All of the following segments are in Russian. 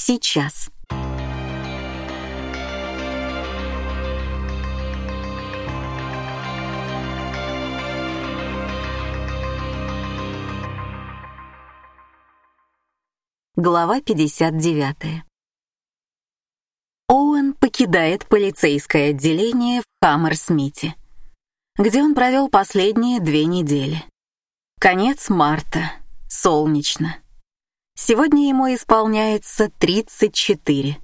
сейчас. Глава 59. Оуэн покидает полицейское отделение в Хаммерсмите, где он провел последние две недели. Конец марта. Солнечно. Сегодня ему исполняется 34.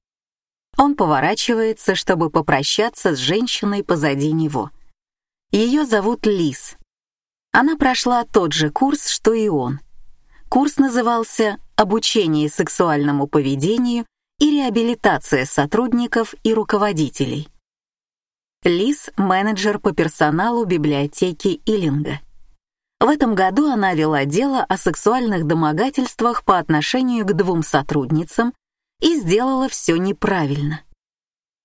Он поворачивается, чтобы попрощаться с женщиной позади него. Ее зовут Лиз. Она прошла тот же курс, что и он. Курс назывался «Обучение сексуальному поведению и реабилитация сотрудников и руководителей». Лиз — менеджер по персоналу библиотеки Иллинга. В этом году она вела дело о сексуальных домогательствах по отношению к двум сотрудницам и сделала все неправильно.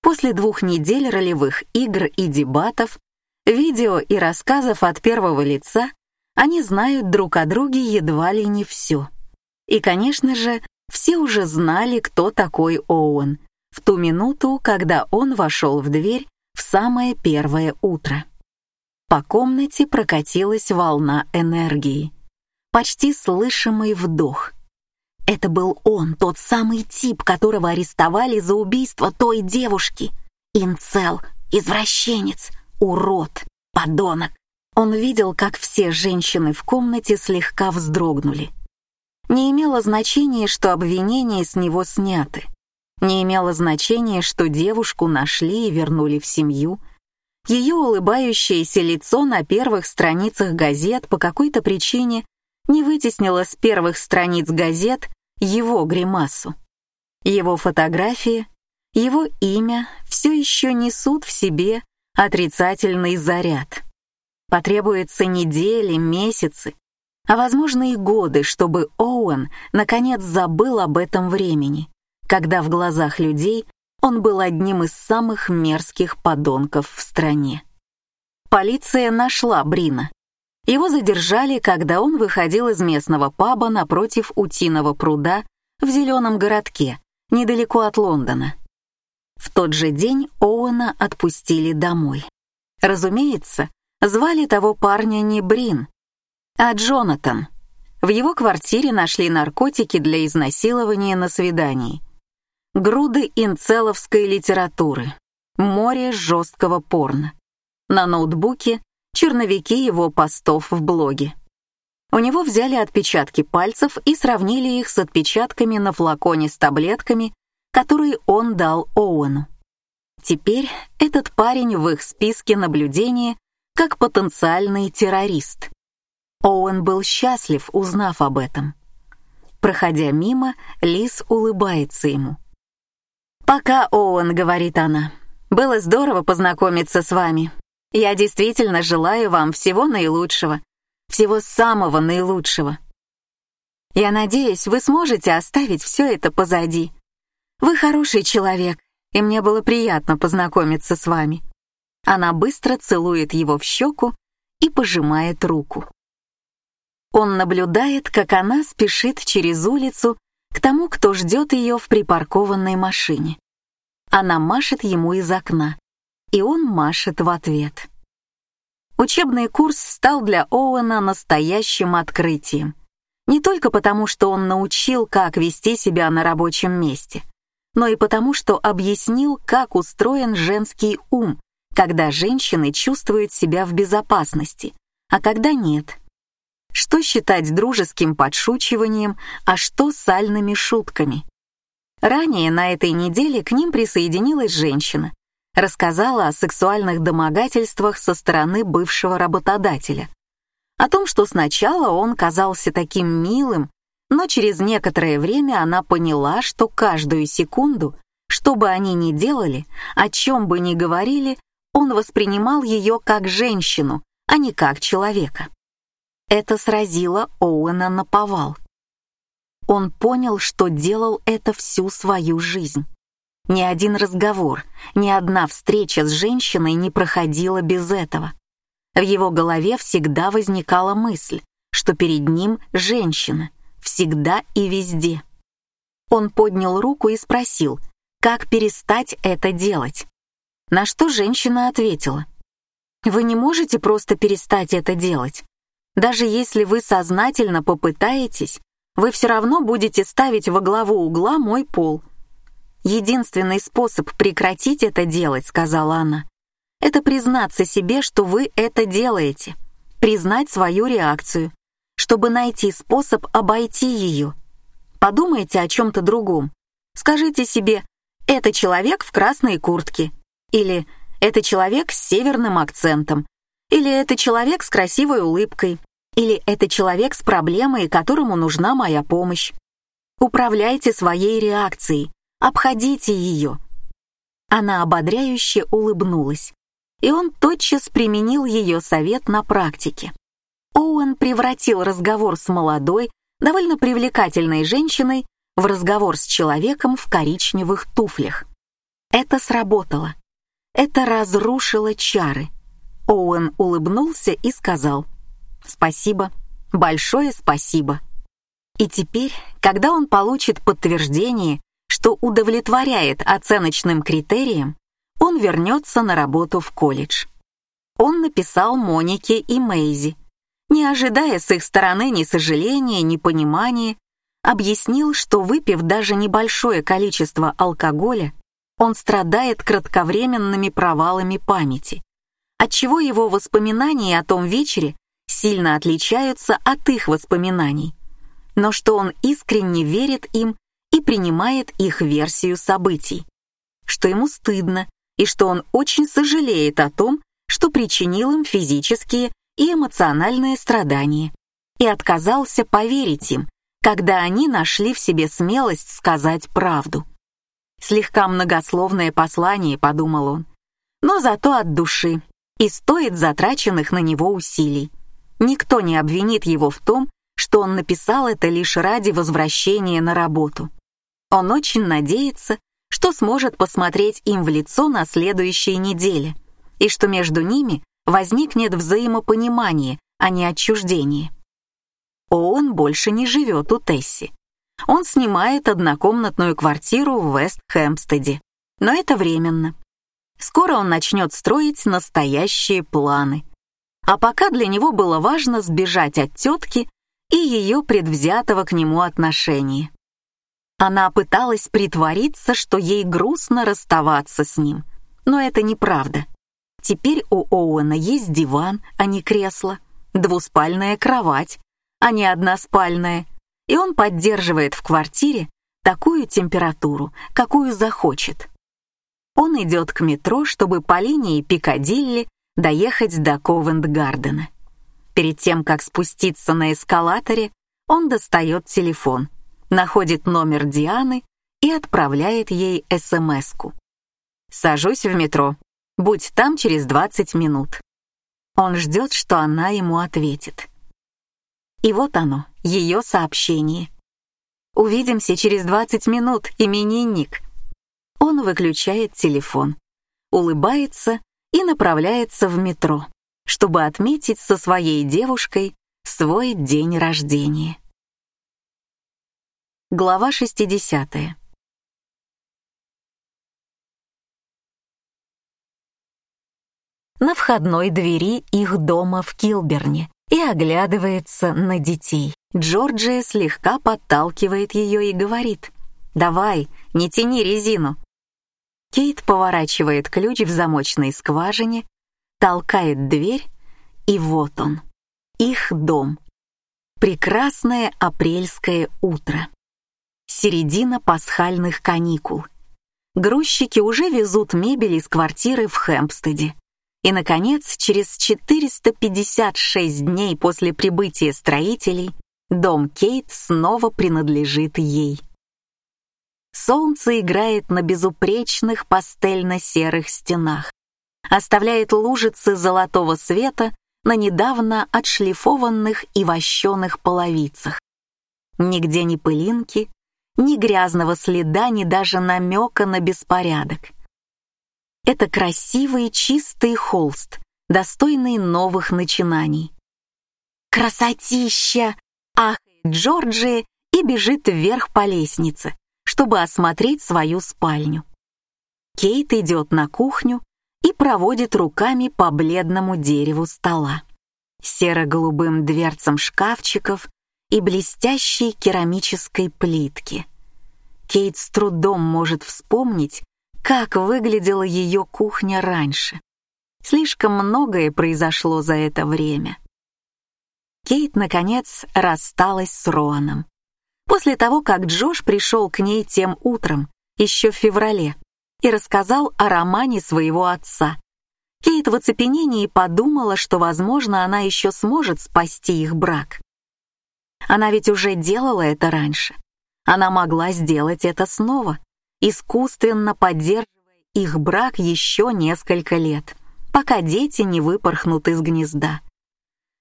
После двух недель ролевых игр и дебатов, видео и рассказов от первого лица, они знают друг о друге едва ли не все. И, конечно же, все уже знали, кто такой Оуэн, в ту минуту, когда он вошел в дверь в самое первое утро. По комнате прокатилась волна энергии. Почти слышимый вдох. Это был он, тот самый тип, которого арестовали за убийство той девушки. Инцел, извращенец, урод, подонок. Он видел, как все женщины в комнате слегка вздрогнули. Не имело значения, что обвинения с него сняты. Не имело значения, что девушку нашли и вернули в семью — ее улыбающееся лицо на первых страницах газет по какой-то причине не вытеснило с первых страниц газет его гримасу. Его фотографии, его имя все еще несут в себе отрицательный заряд. Потребуется недели, месяцы, а возможно и годы, чтобы Оуэн наконец забыл об этом времени, когда в глазах людей он был одним из самых мерзких подонков в стране. Полиция нашла Брина. Его задержали, когда он выходил из местного паба напротив Утиного пруда в зеленом городке, недалеко от Лондона. В тот же день Оуэна отпустили домой. Разумеется, звали того парня не Брин, а Джонатан. В его квартире нашли наркотики для изнасилования на свидании — груды инцеловской литературы, море жесткого порно. На ноутбуке черновики его постов в блоге. У него взяли отпечатки пальцев и сравнили их с отпечатками на флаконе с таблетками, которые он дал Оуэну. Теперь этот парень в их списке наблюдения как потенциальный террорист. Оуэн был счастлив, узнав об этом. Проходя мимо, Лис улыбается ему. «Пока, Оуэн», — говорит она. «Было здорово познакомиться с вами. Я действительно желаю вам всего наилучшего, всего самого наилучшего. Я надеюсь, вы сможете оставить все это позади. Вы хороший человек, и мне было приятно познакомиться с вами». Она быстро целует его в щеку и пожимает руку. Он наблюдает, как она спешит через улицу к тому, кто ждет ее в припаркованной машине. Она машет ему из окна, и он машет в ответ. Учебный курс стал для Оуэна настоящим открытием. Не только потому, что он научил, как вести себя на рабочем месте, но и потому, что объяснил, как устроен женский ум, когда женщины чувствуют себя в безопасности, а когда нет — что считать дружеским подшучиванием, а что сальными шутками. Ранее на этой неделе к ним присоединилась женщина, рассказала о сексуальных домогательствах со стороны бывшего работодателя, о том, что сначала он казался таким милым, но через некоторое время она поняла, что каждую секунду, что бы они ни делали, о чем бы ни говорили, он воспринимал ее как женщину, а не как человека. Это сразило Оуэна на повал. Он понял, что делал это всю свою жизнь. Ни один разговор, ни одна встреча с женщиной не проходила без этого. В его голове всегда возникала мысль, что перед ним женщина, всегда и везде. Он поднял руку и спросил, как перестать это делать. На что женщина ответила, «Вы не можете просто перестать это делать. Даже если вы сознательно попытаетесь, вы все равно будете ставить во главу угла мой пол. Единственный способ прекратить это делать, сказала она, это признаться себе, что вы это делаете, признать свою реакцию, чтобы найти способ обойти ее. Подумайте о чем-то другом. Скажите себе «это человек в красной куртке» или «это человек с северным акцентом» или «это человек с красивой улыбкой» или «это человек с проблемой, которому нужна моя помощь». Управляйте своей реакцией, обходите ее. Она ободряюще улыбнулась, и он тотчас применил ее совет на практике. Оуэн превратил разговор с молодой, довольно привлекательной женщиной в разговор с человеком в коричневых туфлях. Это сработало. Это разрушило чары. Оуэн улыбнулся и сказал «Спасибо, большое спасибо». И теперь, когда он получит подтверждение, что удовлетворяет оценочным критериям, он вернется на работу в колледж. Он написал Монике и Мэйзи, не ожидая с их стороны ни сожаления, ни понимания, объяснил, что выпив даже небольшое количество алкоголя, он страдает кратковременными провалами памяти, отчего его воспоминания о том вечере сильно отличаются от их воспоминаний, но что он искренне верит им и принимает их версию событий, что ему стыдно и что он очень сожалеет о том, что причинил им физические и эмоциональные страдания, и отказался поверить им, когда они нашли в себе смелость сказать правду. Слегка многословное послание, подумал он, но зато от души и стоит затраченных на него усилий. Никто не обвинит его в том, что он написал это лишь ради возвращения на работу. Он очень надеется, что сможет посмотреть им в лицо на следующей неделе, и что между ними возникнет взаимопонимание, а не отчуждение. Он больше не живет у Тесси. Он снимает однокомнатную квартиру в Вест-Хэмпстеде. Но это временно. Скоро он начнет строить настоящие планы. А пока для него было важно сбежать от тетки и ее предвзятого к нему отношения. Она пыталась притвориться, что ей грустно расставаться с ним, но это неправда. Теперь у Оуэна есть диван, а не кресло, двуспальная кровать, а не односпальная, и он поддерживает в квартире такую температуру, какую захочет. Он идет к метро, чтобы по линии Пикадилли доехать до Ковент-Гардена. Перед тем, как спуститься на эскалаторе, он достает телефон, находит номер Дианы и отправляет ей СМС-ку. «Сажусь в метро. Будь там через 20 минут. Он ждет, что она ему ответит. И вот оно, ее сообщение. «Увидимся через 20 минут, именинник». Он выключает телефон, улыбается и направляется в метро, чтобы отметить со своей девушкой свой день рождения. Глава 60. на входной двери их дома в Килберне и оглядывается на детей. Джорджия слегка подталкивает ее и говорит «Давай, не тяни резину». Кейт поворачивает ключ в замочной скважине, толкает дверь, и вот он, их дом. Прекрасное апрельское утро. Середина пасхальных каникул. Грузчики уже везут мебель из квартиры в Хэмпстеде. И, наконец, через 456 дней после прибытия строителей, дом Кейт снова принадлежит ей. Солнце играет на безупречных пастельно-серых стенах, оставляет лужицы золотого света на недавно отшлифованных и вощеных половицах. Нигде ни пылинки, ни грязного следа, ни даже намека на беспорядок — это красивый чистый холст, достойный новых начинаний. «Красотища!» — ахает Джорджия и бежит вверх по лестнице, чтобы осмотреть свою спальню. Кейт идет на кухню и проводит руками по бледному дереву стола, серо-голубым дверцам шкафчиков и блестящей керамической плитки. Кейт с трудом может вспомнить, как выглядела ее кухня раньше. Слишком многое произошло за это время. Кейт, наконец, рассталась с Роаном. После того, как Джош пришел к ней тем утром, еще в феврале, и рассказал о романе своего отца. Кейт в оцепенении подумала, что, возможно, она еще сможет спасти их брак. Она ведь уже делала это раньше. Она могла сделать это снова, искусственно поддерживая их брак еще несколько лет, пока дети не выпорхнут из гнезда.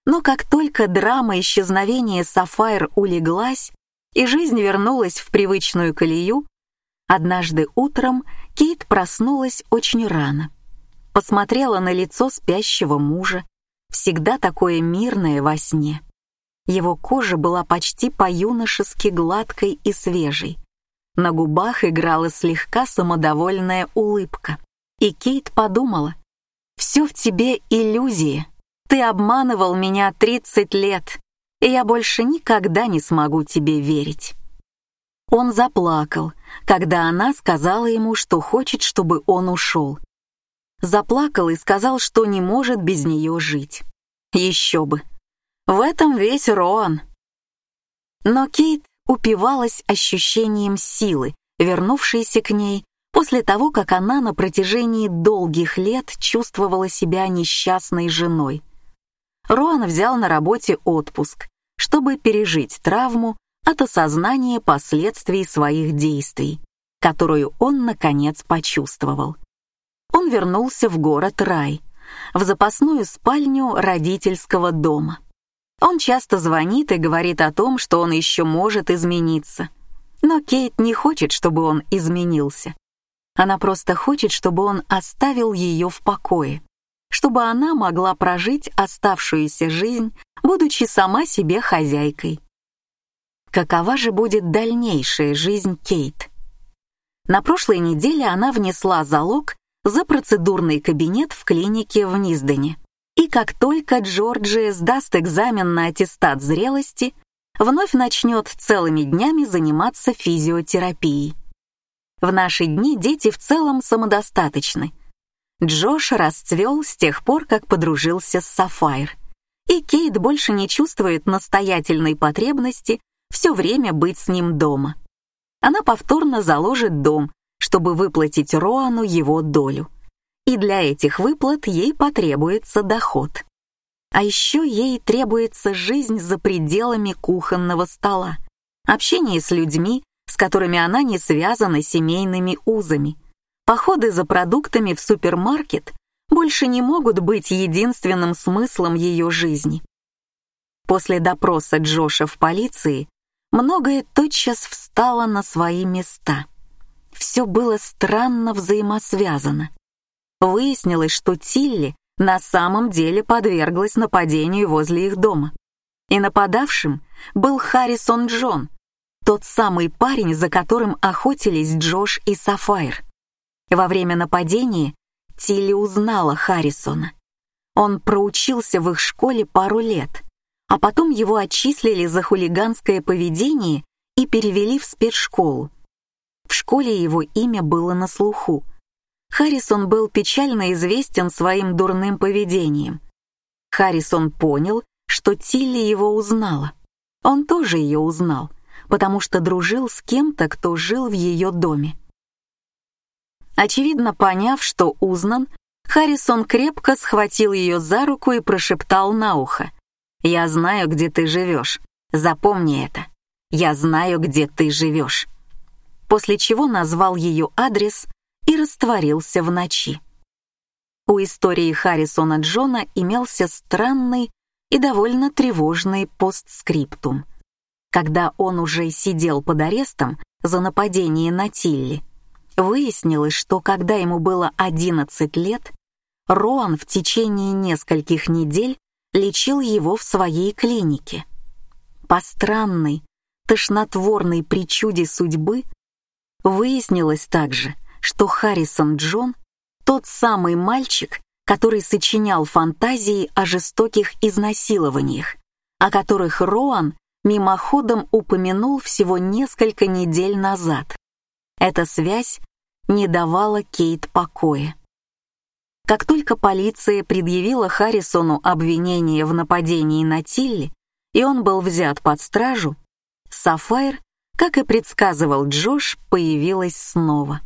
Но как только драма исчезновения Сафайр улеглась и жизнь вернулась в привычную колею, однажды утром Кейт проснулась очень рано. Посмотрела на лицо спящего мужа, всегда такое мирное во сне. Его кожа была почти по-юношески гладкой и свежей. На губах играла слегка самодовольная улыбка. И Кейт подумала, «Все в тебе иллюзии. Ты обманывал меня 30 лет, и я больше никогда не смогу тебе верить». Он заплакал, когда она сказала ему, что хочет, чтобы он ушел. Заплакал и сказал, что не может без нее жить. Еще бы. В этом весь Роан. Но Кейт упивалась ощущением силы, вернувшейся к ней после того, как она на протяжении долгих лет чувствовала себя несчастной женой. Роан взял на работе отпуск, чтобы пережить травму от осознания последствий своих действий, которую он, наконец, почувствовал. Он вернулся в город Рай, в запасную спальню родительского дома. Он часто звонит и говорит о том, что он еще может измениться. Но Кейт не хочет, чтобы он изменился. Она просто хочет, чтобы он оставил ее в покое, чтобы она могла прожить оставшуюся жизнь, будучи сама себе хозяйкой. Какова же будет дальнейшая жизнь Кейт? На прошлой неделе она внесла залог за процедурный кабинет в клинике в Низдене. И как только Джорджи сдаст экзамен на аттестат зрелости, вновь начнет целыми днями заниматься физиотерапией. В наши дни дети в целом самодостаточны. Джош расцвел с тех пор, как подружился с Сафайр. И Кейт больше не чувствует настоятельной потребности все время быть с ним дома. Она повторно заложит дом, чтобы выплатить Роану его долю и для этих выплат ей потребуется доход. А еще ей требуется жизнь за пределами кухонного стола, общение с людьми, с которыми она не связана семейными узами. Походы за продуктами в супермаркет больше не могут быть единственным смыслом ее жизни. После допроса Джоша в полиции многое тотчас встало на свои места. Все было странно взаимосвязано. Выяснилось, что Тилли на самом деле подверглась нападению возле их дома. И нападавшим был Харрисон Джон, тот самый парень, за которым охотились Джош и Сафайр. Во время нападения Тилли узнала Харрисона. Он проучился в их школе пару лет, а потом его отчислили за хулиганское поведение и перевели в спецшколу. В школе его имя было на слуху, Харрисон был печально известен своим дурным поведением. Харрисон понял, что Тилли его узнала. Он тоже ее узнал, потому что дружил с кем-то, кто жил в ее доме. Очевидно, поняв, что узнан, Харрисон крепко схватил ее за руку и прошептал на ухо. «Я знаю, где ты живешь. Запомни это. Я знаю, где ты живешь». После чего назвал ее адрес и растворился в ночи. У истории Харрисона Джона имелся странный и довольно тревожный постскриптум. Когда он уже сидел под арестом за нападение на Тилли, выяснилось, что когда ему было 11 лет, Роан в течение нескольких недель лечил его в своей клинике. По странной, тошнотворной причуде судьбы Выяснилось также, что Харрисон Джон — тот самый мальчик, который сочинял фантазии о жестоких изнасилованиях, о которых Роан мимоходом упомянул всего несколько недель назад. Эта связь не давала Кейт покоя. Как только полиция предъявила Харрисону обвинение в нападении на Тилли, и он был взят под стражу, Сафайр, как и предсказывал Джош, появилась снова.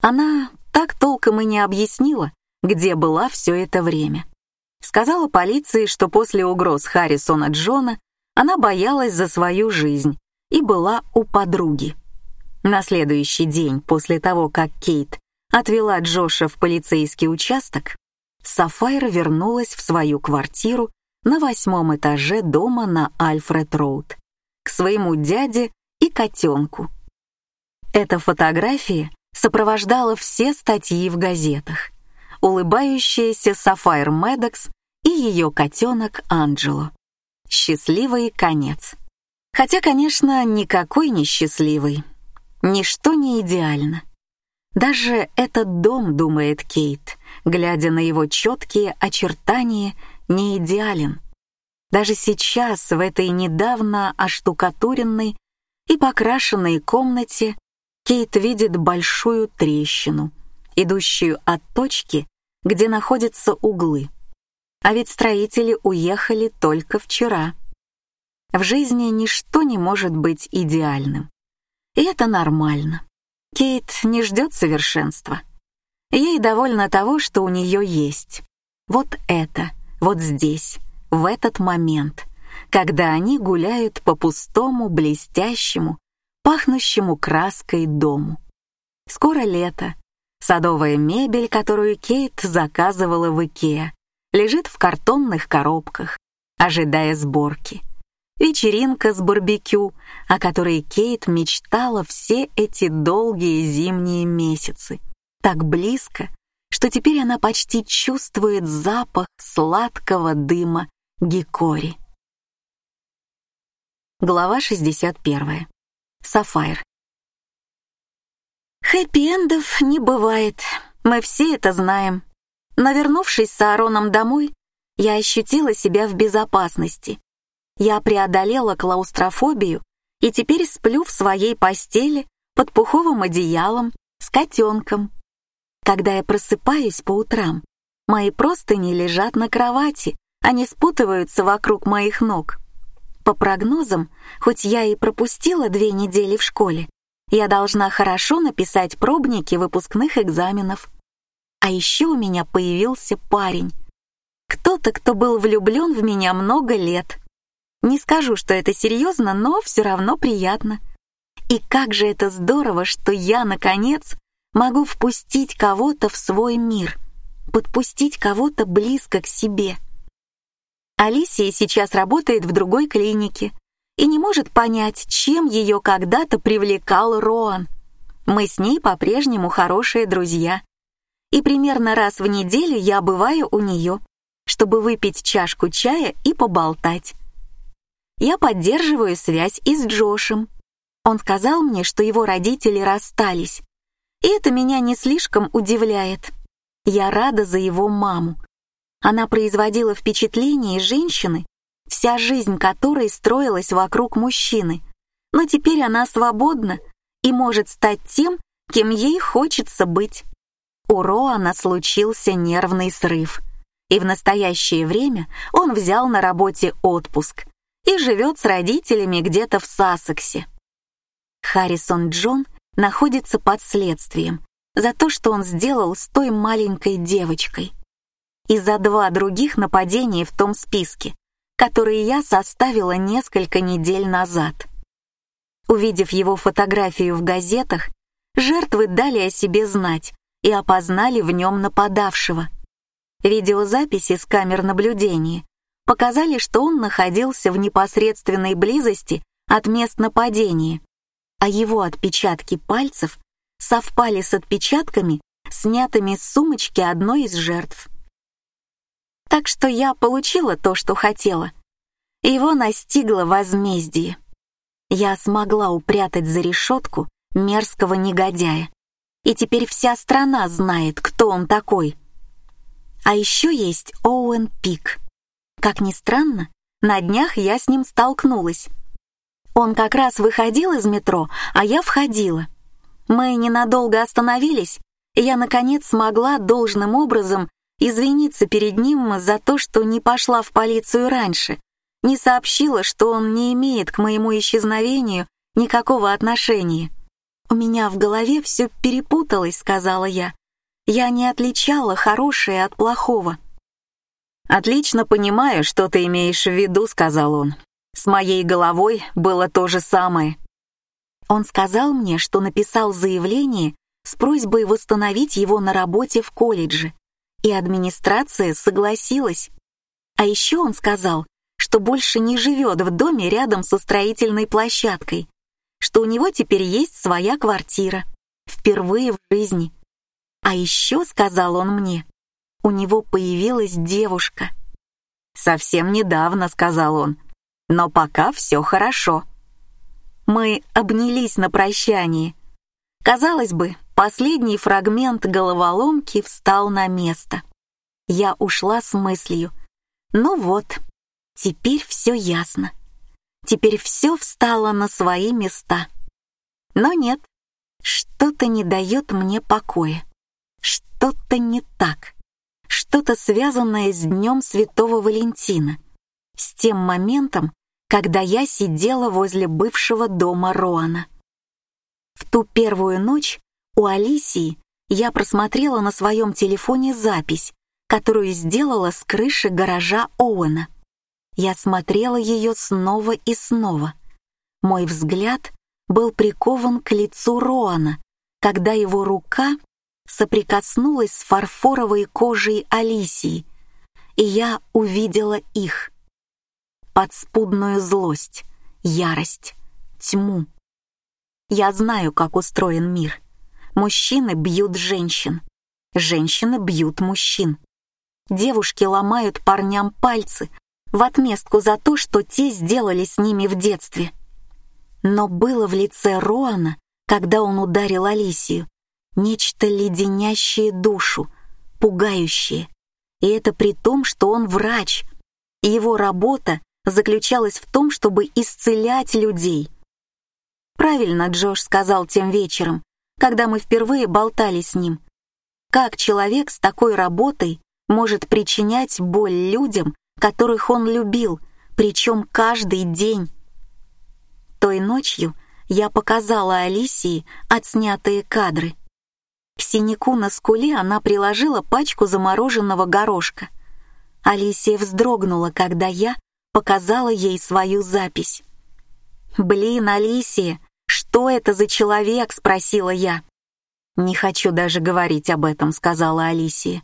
Она так толком и не объяснила, где была все это время. Сказала полиции, что после угроз Харрисона Джона она боялась за свою жизнь и была у подруги. На следующий день после того, как Кейт отвела Джоша в полицейский участок, Сафайра вернулась в свою квартиру на восьмом этаже дома на Альфред-Роуд к своему дяде и котенку. Эта фотография сопровождала все статьи в газетах. Улыбающаяся Сафайр Медокс и ее котенок Анджело. Счастливый конец. Хотя, конечно, никакой не счастливый. Ничто не идеально. Даже этот дом, думает Кейт, глядя на его четкие очертания, не идеален. Даже сейчас, в этой недавно оштукатуренной и покрашенной комнате, Кейт видит большую трещину, идущую от точки, где находятся углы. А ведь строители уехали только вчера. В жизни ничто не может быть идеальным. И это нормально. Кейт не ждет совершенства. Ей довольно того, что у нее есть. Вот это, вот здесь, в этот момент, когда они гуляют по пустому, блестящему, пахнущему краской дому. Скоро лето. Садовая мебель, которую Кейт заказывала в Икеа, лежит в картонных коробках, ожидая сборки. Вечеринка с барбекю, о которой Кейт мечтала все эти долгие зимние месяцы. Так близко, что теперь она почти чувствует запах сладкого дыма гикори. Глава 61. Сафайр. Хэппи-эндов не бывает, мы все это знаем. Но вернувшись с Аароном домой, я ощутила себя в безопасности. Я преодолела клаустрофобию и теперь сплю в своей постели под пуховым одеялом с котенком. Когда я просыпаюсь по утрам, мои простыни лежат на кровати, они спутываются вокруг моих ног. По прогнозам, хоть я и пропустила две недели в школе, я должна хорошо написать пробники выпускных экзаменов. А еще у меня появился парень. Кто-то, кто был влюблен в меня много лет. Не скажу, что это серьезно, но все равно приятно. И как же это здорово, что я, наконец, могу впустить кого-то в свой мир, подпустить кого-то близко к себе. Алисия сейчас работает в другой клинике и не может понять, чем ее когда-то привлекал Роан. Мы с ней по-прежнему хорошие друзья и примерно раз в неделю я бываю у нее, чтобы выпить чашку чая и поболтать. Я поддерживаю связь и с Джошем. Он сказал мне, что его родители расстались, и это меня не слишком удивляет. Я рада за его маму. Она производила впечатление женщины, вся жизнь которой строилась вокруг мужчины, но теперь она свободна и может стать тем, кем ей хочется быть. У Роана случился нервный срыв, и в настоящее время он взял на работе отпуск и живет с родителями где-то в Сассексе. Харрисон Джон находится под следствием за то, что он сделал с той маленькой девочкой. И за два других нападения в том списке, которые я составила несколько недель назад. Увидев его фотографию в газетах, жертвы дали о себе знать и опознали в нем нападавшего. Видеозаписи с камер наблюдения показали, что он находился в непосредственной близости от мест нападения, а его отпечатки пальцев совпали с отпечатками, снятыми с сумочки одной из жертв. Так что я получила то, что хотела. Его настигло возмездие. Я смогла упрятать за решетку мерзкого негодяя. И теперь вся страна знает, кто он такой. А еще есть Оуэн Пик. Как ни странно, на днях я с ним столкнулась. Он как раз выходил из метро, а я входила. Мы ненадолго остановились, и я, наконец, смогла должным образом извиниться перед ним за то, что не пошла в полицию раньше, не сообщила, что он не имеет к моему исчезновению никакого отношения. «У меня в голове все перепуталось», — сказала я. «Я не отличала хорошее от плохого». «Отлично понимаю, что ты имеешь в виду», — сказал он. «С моей головой было то же самое». Он сказал мне, что написал заявление с просьбой восстановить его на работе в колледже, и администрация согласилась. А еще он сказал, что больше не живет в доме рядом со строительной площадкой, что у него теперь есть своя квартира, впервые в жизни. А еще, сказал он мне, у него появилась девушка. «Совсем недавно», — сказал он, — «но пока все хорошо». Мы обнялись на прощание. Казалось бы, последний фрагмент головоломки встал на место. Я ушла с мыслью. Ну вот, теперь все ясно. Теперь все встало на свои места. Но нет, что-то не дает мне покоя. Что-то не так. Что-то связанное с Днем Святого Валентина. С тем моментом, когда я сидела возле бывшего дома Роана. В ту первую ночь у Алисии я просмотрела на своем телефоне запись, которую сделала с крыши гаража Оуэна. Я смотрела ее снова и снова. Мой взгляд был прикован к лицу Роана, когда его рука соприкоснулась с фарфоровой кожей Алисии, и я увидела их подспудную злость, ярость, тьму. Я знаю, как устроен мир. Мужчины бьют женщин, женщины бьют мужчин. Девушки ломают парням пальцы в отместку за то, что те сделали с ними в детстве. Но было в лице Роана, когда он ударил Алисию, нечто леденящее душу, пугающее. И это при том, что он врач, и его работа заключалась в том, чтобы исцелять людей. Правильно Джош сказал тем вечером, когда мы впервые болтали с ним. Как человек с такой работой может причинять боль людям, которых он любил, причем каждый день? Той ночью я показала Алисии отснятые кадры. К синяку на скуле она приложила пачку замороженного горошка. Алисия вздрогнула, когда я показала ей свою запись. «Блин, Алисия, что это за человек?» — спросила я. «Не хочу даже говорить об этом», — сказала Алисия.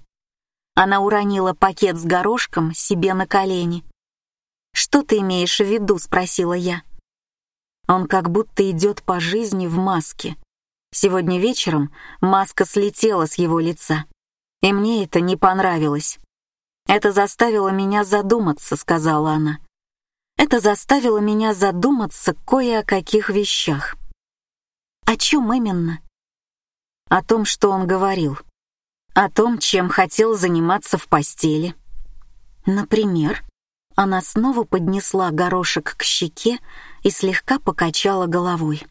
Она уронила пакет с горошком себе на колени. «Что ты имеешь в виду?» — спросила я. Он как будто идет по жизни в маске. Сегодня вечером маска слетела с его лица, и мне это не понравилось. «Это заставило меня задуматься», — сказала она. «Это заставило меня задуматься кое о каких вещах». «О чем именно?» «О том, что он говорил. О том, чем хотел заниматься в постели». «Например?» Она снова поднесла горошек к щеке и слегка покачала головой.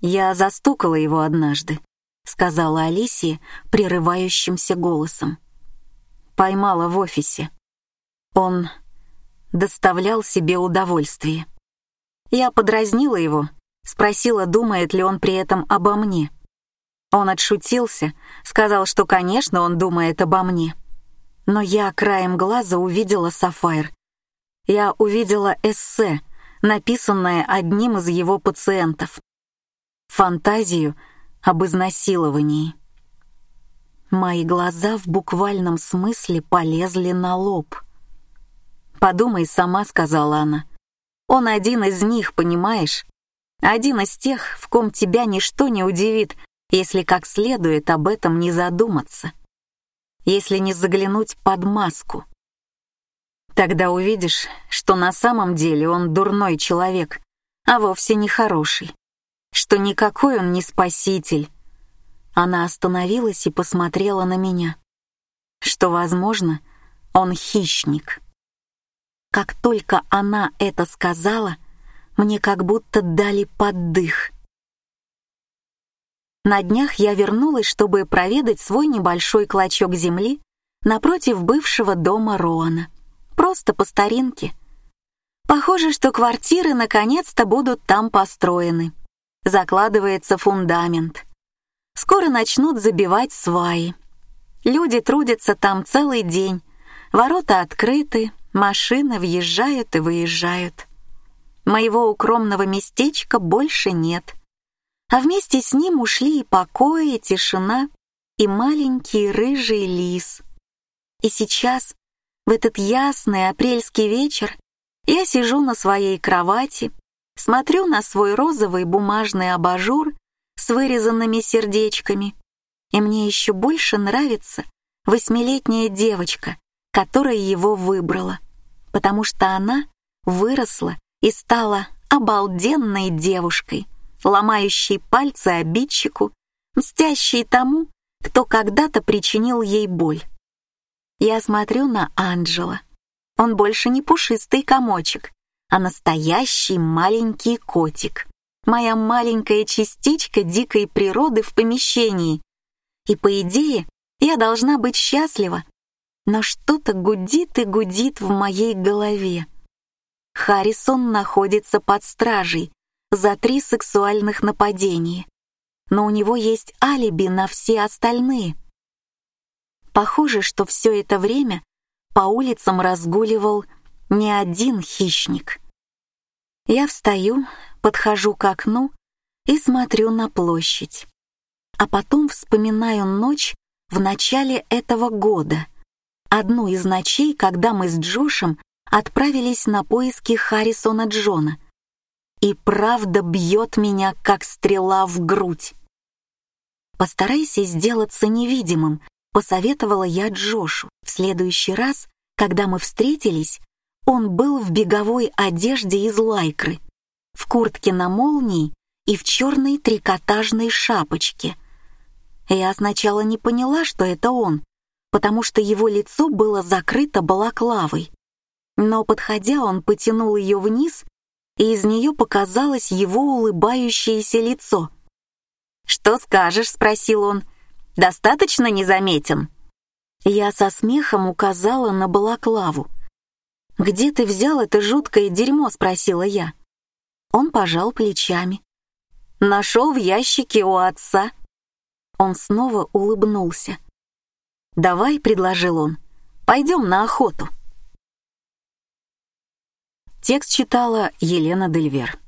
«Я застукала его однажды», — сказала Алисия прерывающимся голосом поймала в офисе. Он доставлял себе удовольствие. Я подразнила его, спросила, думает ли он при этом обо мне. Он отшутился, сказал, что, конечно, он думает обо мне. Но я краем глаза увидела Сафайр. Я увидела эссе, написанное одним из его пациентов. Фантазию об изнасиловании. Мои глаза в буквальном смысле полезли на лоб. «Подумай сама», — сказала она. «Он один из них, понимаешь? Один из тех, в ком тебя ничто не удивит, если как следует об этом не задуматься. Если не заглянуть под маску. Тогда увидишь, что на самом деле он дурной человек, а вовсе не хороший. Что никакой он не спаситель. Она остановилась и посмотрела на меня. Что, возможно, он хищник. Как только она это сказала, мне как будто дали поддых. На днях я вернулась, чтобы проведать свой небольшой клочок земли напротив бывшего дома Роана. Просто по старинке. Похоже, что квартиры наконец-то будут там построены. Закладывается фундамент. Скоро начнут забивать сваи. Люди трудятся там целый день. Ворота открыты, машины въезжают и выезжают. Моего укромного местечка больше нет. А вместе с ним ушли и покой, и тишина, и маленький рыжий лис. И сейчас, в этот ясный апрельский вечер, я сижу на своей кровати, смотрю на свой розовый бумажный абажур с вырезанными сердечками, и мне еще больше нравится восьмилетняя девочка, которая его выбрала, потому что она выросла и стала обалденной девушкой, ломающей пальцы обидчику, мстящей тому, кто когда-то причинил ей боль. Я смотрю на Анджела, он больше не пушистый комочек, а настоящий маленький котик. Моя маленькая частичка дикой природы в помещении. И по идее, я должна быть счастлива. Но что-то гудит и гудит в моей голове. Харрисон находится под стражей за три сексуальных нападения. Но у него есть алиби на все остальные. Похоже, что все это время по улицам разгуливал не один хищник. Я встаю, подхожу к окну и смотрю на площадь. А потом вспоминаю ночь в начале этого года, одну из ночей, когда мы с Джошем отправились на поиски Харрисона Джона. И правда бьет меня, как стрела в грудь. Постарайся сделаться невидимым, посоветовала я Джошу. В следующий раз, когда мы встретились, он был в беговой одежде из лайкры, в куртке на молнии и в черной трикотажной шапочке. Я сначала не поняла, что это он, потому что его лицо было закрыто балаклавой. Но, подходя, он потянул ее вниз, и из нее показалось его улыбающееся лицо. «Что скажешь?» — спросил он. Достаточно незаметен?» Я со смехом указала на балаклаву. «Где ты взял это жуткое дерьмо?» — спросила я. Он пожал плечами. «Нашел в ящике у отца». Он снова улыбнулся. «Давай», — предложил он, — «пойдем на охоту». Текст читала Елена Дельвер.